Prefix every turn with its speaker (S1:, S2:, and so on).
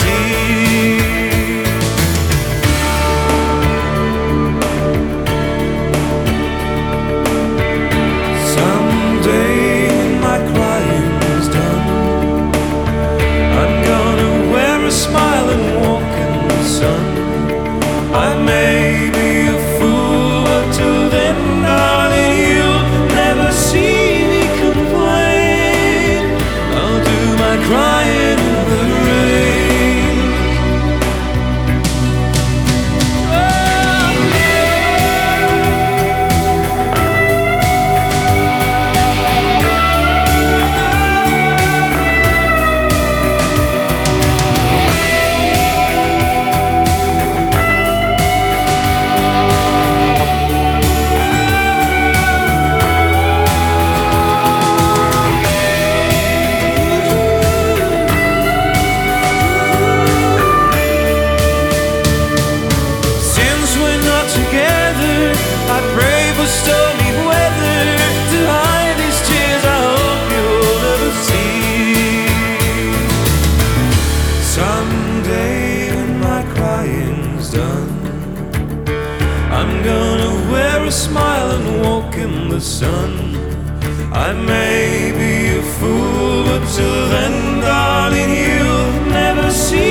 S1: se smile and walk in the sun. I may be a fool, but till then, darling, you'll never see.